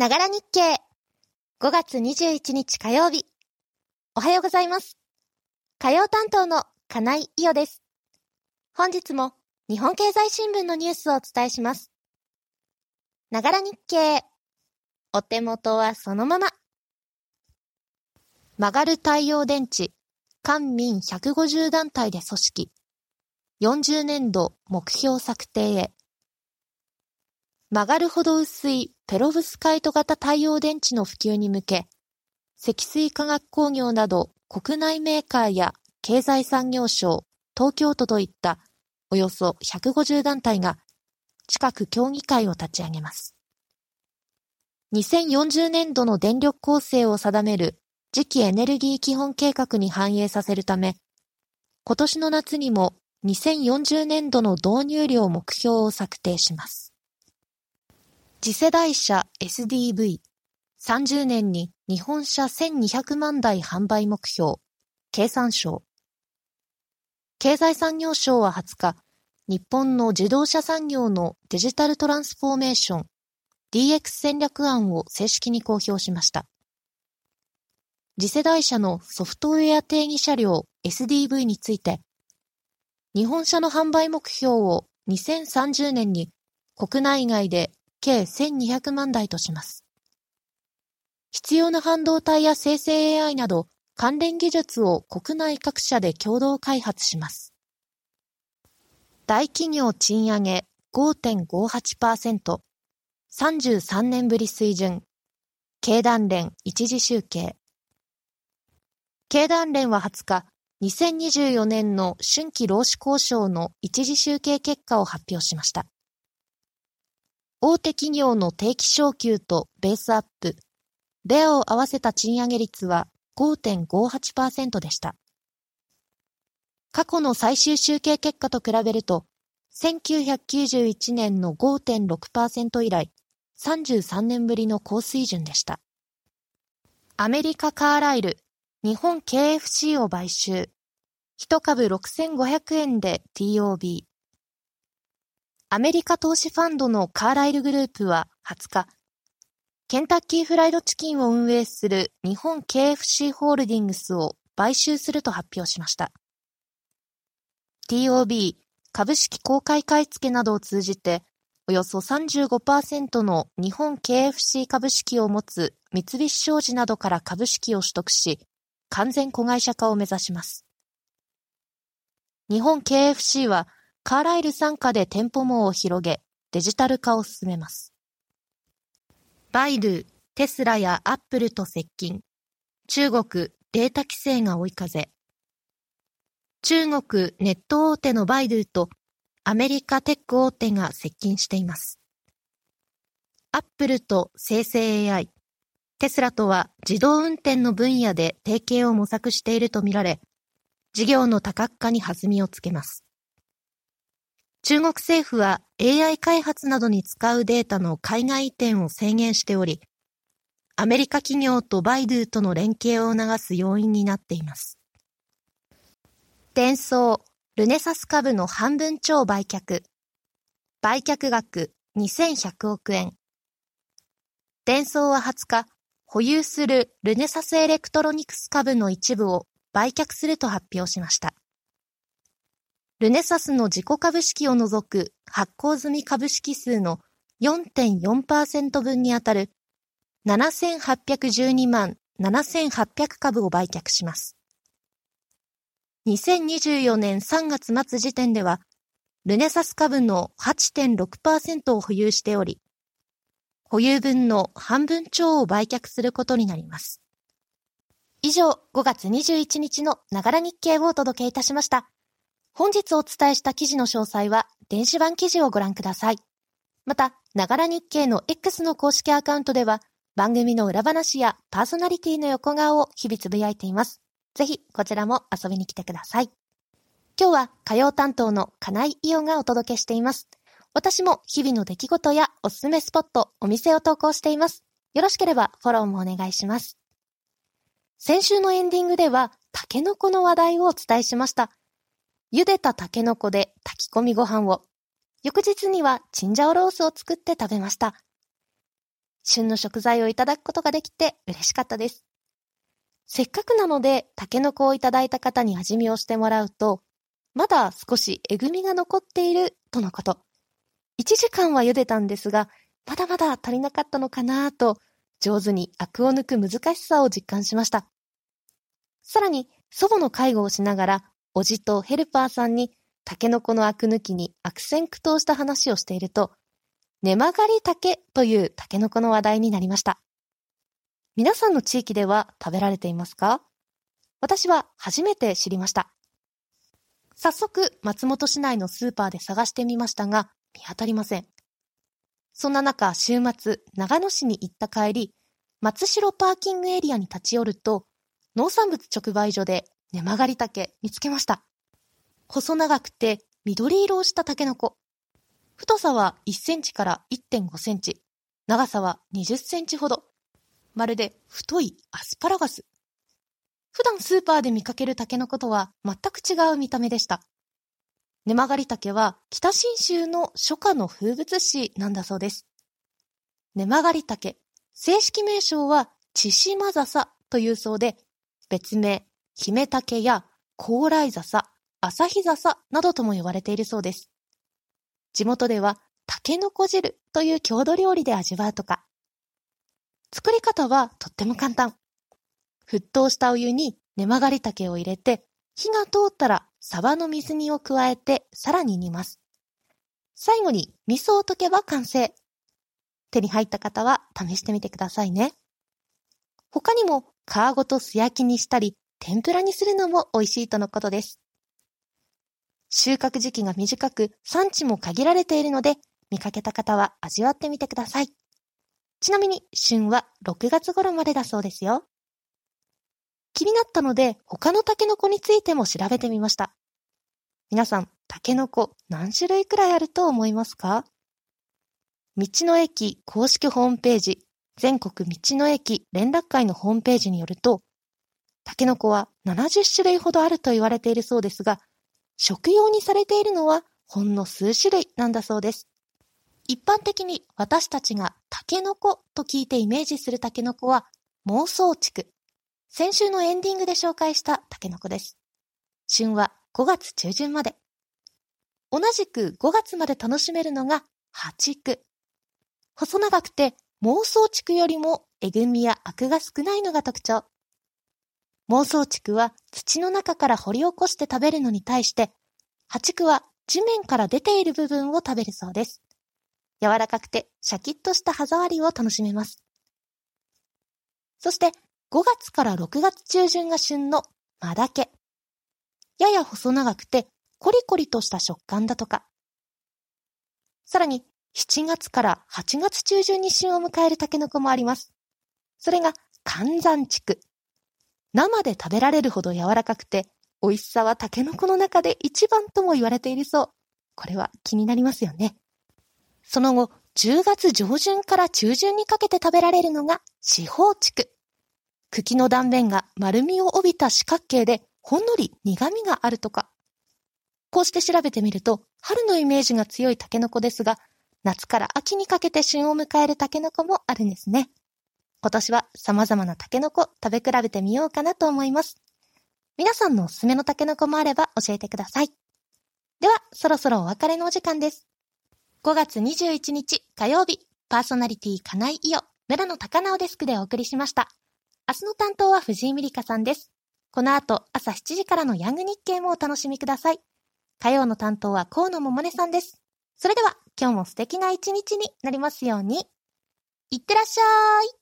ながら日経。5月21日火曜日。おはようございます。火曜担当の金井伊代です。本日も日本経済新聞のニュースをお伝えします。ながら日経。お手元はそのまま。曲がる太陽電池、官民150団体で組織。40年度目標策定へ。曲がるほど薄いペロブスカイト型太陽電池の普及に向け、積水化学工業など国内メーカーや経済産業省、東京都といったおよそ150団体が近く協議会を立ち上げます。2040年度の電力構成を定める次期エネルギー基本計画に反映させるため、今年の夏にも2040年度の導入量目標を策定します。次世代車 SDV、30年に日本車1200万台販売目標、経産省。経済産業省は20日、日本の自動車産業のデジタルトランスフォーメーション、DX 戦略案を正式に公表しました。次世代車のソフトウェア定義車両 SDV について、日本車の販売目標を2030年に国内外で計1200万台とします。必要な半導体や生成 AI など関連技術を国内各社で共同開発します。大企業賃上げ5.58%、33年ぶり水準、経団連一時集計。経団連は20日、2024年の春季労使交渉の一時集計結果を発表しました。大手企業の定期昇給とベースアップ、ベアを合わせた賃上げ率は5.58%でした。過去の最終集計結果と比べると、1991年の5.6%以来、33年ぶりの高水準でした。アメリカカーライル、日本 KFC を買収。1株6500円で TOB。アメリカ投資ファンドのカーライルグループは20日、ケンタッキーフライドチキンを運営する日本 KFC ホールディングスを買収すると発表しました。TOB 株式公開買い付けなどを通じて、およそ35%の日本 KFC 株式を持つ三菱商事などから株式を取得し、完全子会社化を目指します。日本 KFC はカーライル傘下で店舗網を広げ、デジタル化を進めます。バイドゥ、テスラやアップルと接近。中国、データ規制が追い風。中国ネット大手のバイドゥとアメリカテック大手が接近しています。アップルと生成 AI、テスラとは自動運転の分野で提携を模索しているとみられ、事業の多角化に弾みをつけます。中国政府は AI 開発などに使うデータの海外移転を制限しており、アメリカ企業とバイドゥとの連携を促す要因になっています。伝送、ルネサス株の半分超売却。売却額2100億円。伝送は20日、保有するルネサスエレクトロニクス株の一部を売却すると発表しました。ルネサスの自己株式を除く発行済み株式数の4.4%分にあたる7812万7800株を売却します。2024年3月末時点では、ルネサス株の8.6%を保有しており、保有分の半分超を売却することになります。以上、5月21日のながら日経をお届けいたしました。本日お伝えした記事の詳細は電子版記事をご覧ください。また、ながら日経の X の公式アカウントでは番組の裏話やパーソナリティの横顔を日々つぶやいています。ぜひこちらも遊びに来てください。今日は火曜担当の金井伊代がお届けしています。私も日々の出来事やおすすめスポット、お店を投稿しています。よろしければフォローもお願いします。先週のエンディングでは、タケノコの話題をお伝えしました。茹でたタケノコで炊き込みご飯を、翌日にはチンジャオロースを作って食べました。旬の食材をいただくことができて嬉しかったです。せっかくなので、タケノコをいただいた方に味見をしてもらうと、まだ少しえぐみが残っているとのこと。1時間は茹でたんですが、まだまだ足りなかったのかなと、上手にアクを抜く難しさを実感しました。さらに、祖母の介護をしながら、おじとヘルパーさんに、タケノコのアク抜きに悪戦苦闘した話をしていると、根曲がりタケというタケノコの話題になりました。皆さんの地域では食べられていますか？私は初めて知りました。早速、松本市内のスーパーで探してみましたが、見当たりません。そんな中、週末、長野市に行った帰り、松代パーキングエリアに立ち寄ると、農産物直売所で根曲がり竹見つけました。細長くて緑色をしたタケノコ。太さは1センチから1.5センチ。長さは20センチほど。まるで太いアスパラガス。普段スーパーで見かけるタケノコとは全く違う見た目でした。根曲がり竹は北信州の初夏の風物詩なんだそうです。根曲がり竹、正式名称は千島笹というそうで、別名、姫竹や高麗笹、旭笹などとも呼ばれているそうです。地元では、タケノコ汁という郷土料理で味わうとか。作り方はとっても簡単。沸騰したお湯に根曲がり竹を入れて、火が通ったらサバの水煮を加えてさらに煮ます。最後に味噌を溶けば完成。手に入った方は試してみてくださいね。他にも皮ごと素焼きにしたり、天ぷらにするのも美味しいとのことです。収穫時期が短く産地も限られているので、見かけた方は味わってみてください。ちなみに旬は6月頃までだそうですよ。気になったので他のタケノコについても調べてみました。皆さん、タケノコ何種類くらいあると思いますか？道の駅公式ホームページ、全国道の駅連絡会のホームページによると、タケノコは70種類ほどあると言われているそうですが、食用にされているのはほんの数種類なんだそうです。一般的に私たちがタケノコと聞いてイメージするタケノコは妄想地区。先週のエンディングで紹介したタケノコです。旬は5月中旬まで。同じく5月まで楽しめるのがハチク。細長くて妄想地区よりもえぐみやアクが少ないのが特徴。妄想地区は土の中から掘り起こして食べるのに対して、ハチクは地面から出ている部分を食べるそうです。柔らかくてシャキッとした歯触りを楽しめます。そして5月から6月中旬が旬のマダケ。やや細長くてコリコリとした食感だとか。さらに7月から8月中旬に旬を迎えるタケノコもあります。それが寒山地区。生で食べられるほど柔らかくて、美味しさはタケノコの中で一番とも言われているそう。これは気になりますよね。その後、10月上旬から中旬にかけて食べられるのが四方地区。茎の断面が丸みを帯びた四角形で、ほんのり苦味があるとか。こうして調べてみると、春のイメージが強いタケノコですが、夏から秋にかけて旬を迎えるタケノコもあるんですね。今年は様々なタケノコ食べ比べてみようかなと思います。皆さんのおすすめのタケノコもあれば教えてください。では、そろそろお別れのお時間です。5月21日火曜日、パーソナリティ金井伊代、村野高直デスクでお送りしました。明日の担当は藤井美里香さんです。この後、朝7時からのヤング日経もお楽しみください。火曜の担当は河野桃音さんです。それでは、今日も素敵な一日になりますように。いってらっしゃい。